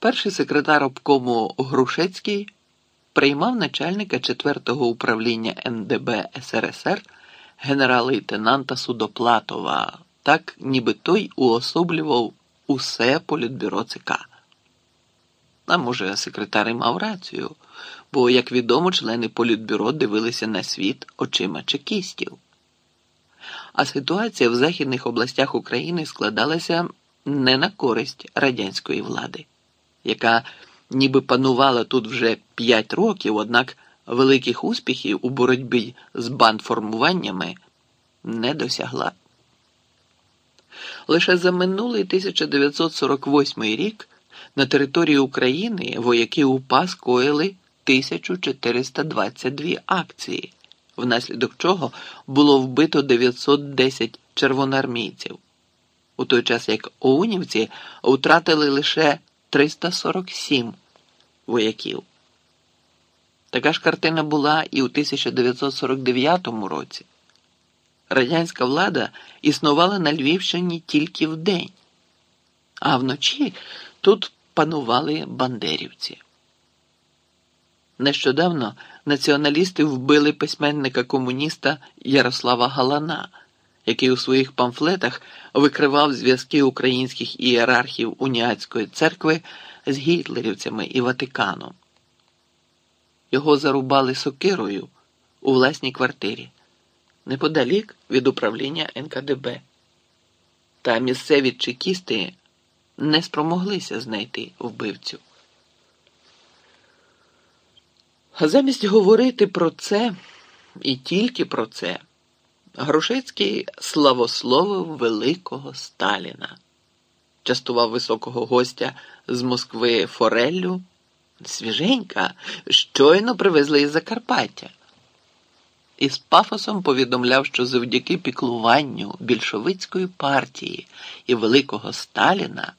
Перший секретар обкому Грушецький приймав начальника 4-го управління НДБ СРСР генерал-лейтенанта Судоплатова, так ніби той уособлював усе політбюро ЦК. А може, секретар і мав рацію, бо, як відомо, члени політбюро дивилися на світ очима чекістів. А ситуація в західних областях України складалася не на користь радянської влади, яка ніби панувала тут вже п'ять років, однак великих успіхів у боротьбі з бандформуваннями не досягла. Лише за минулий 1948 рік на території України вояки УПА скоїли 1422 акції, внаслідок чого було вбито 910 червоноармійців, у той час як оунівці втратили лише 347 вояків. Така ж картина була і у 1949 році. Радянська влада існувала на Львівщині тільки вдень, а вночі тут панували бандерівці. Нещодавно націоналісти вбили письменника комуніста Ярослава Галана, який у своїх памфлетах викривав зв'язки українських ієрархів уніатської церкви з гітлерівцями і Ватиканом. Його зарубали сокирою у власній квартирі неподалік від управління НКДБ. Та місцеві чекісти не спромоглися знайти вбивцю. Замість говорити про це і тільки про це, Грушецький славословив великого Сталіна, частував високого гостя з Москви Фореллю, свіженька, щойно привезли із Закарпаття. І з пафосом повідомляв, що завдяки піклуванню більшовицької партії і великого Сталіна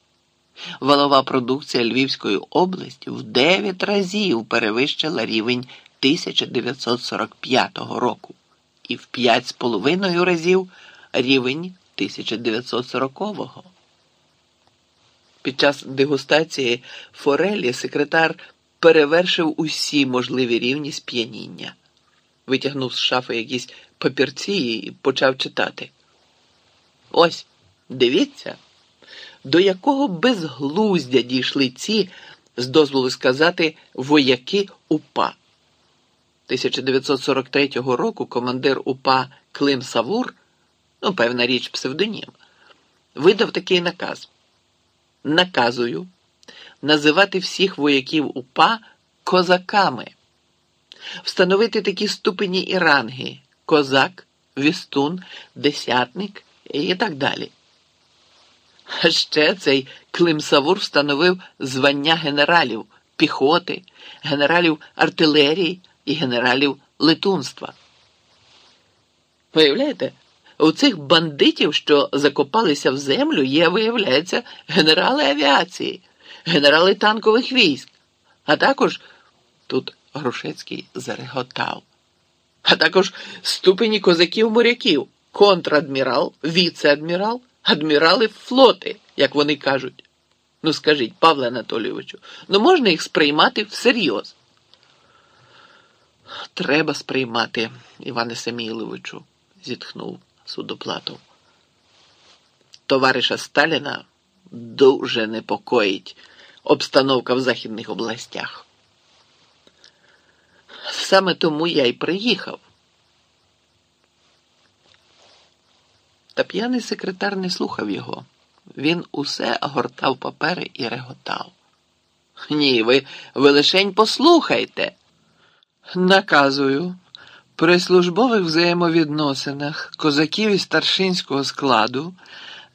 валова продукція Львівської області в 9 разів перевищила рівень 1945 року і в 5,5 разів рівень 1940-го. Під час дегустації Форелі секретар перевершив усі можливі рівні сп'яніння. Витягнув з шафи якісь папірці і почав читати. Ось, дивіться до якого безглуздя дійшли ці, з дозволу сказати, вояки УПА. 1943 року командир УПА Клим Савур, ну, певна річ, псевдонім, видав такий наказ. Наказую називати всіх вояків УПА козаками, встановити такі ступені і ранги козак, вістун, десятник і так далі. А ще цей Клим Савур встановив звання генералів піхоти, генералів артилерії і генералів летунства. Виявляєте, у цих бандитів, що закопалися в землю, є, виявляється, генерали авіації, генерали танкових військ, а також тут Грушецький зареготав, а також ступені козаків-моряків, контрадмірал, віце-адмірал адмірали флоти, як вони кажуть. Ну скажіть, Павле Анатолійовичу, ну можна їх сприймати всерйоз? Треба сприймати, Іване Семіловичу, зітхнув судоплатов. Товариша Сталіна дуже непокоїть обстановка в західних областях. Саме тому я й приїхав. Та п'яний секретар не слухав його. Він усе гортав папери і реготав. Ні, ви, ви лишень послухайте. Наказую, при службових взаємовідносинах козаків із старшинського складу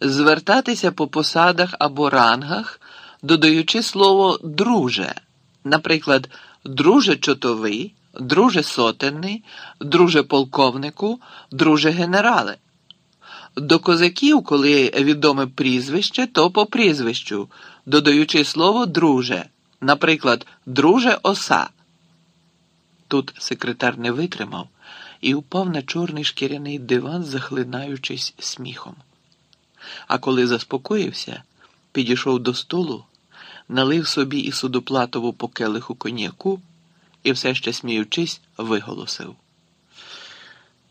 звертатися по посадах або рангах, додаючи слово друже, наприклад, друже чотовий, друже сотенний, друже полковнику, друже генерале. До козаків, коли відоме прізвище, то по прізвищу, додаючи слово друже, наприклад, друже оса. Тут секретар не витримав і упав на чорний шкіряний диван, захлинаючись сміхом. А коли заспокоївся, підійшов до столу, налив собі і судоплатову по келиху коньяку і все ще сміючись, виголосив.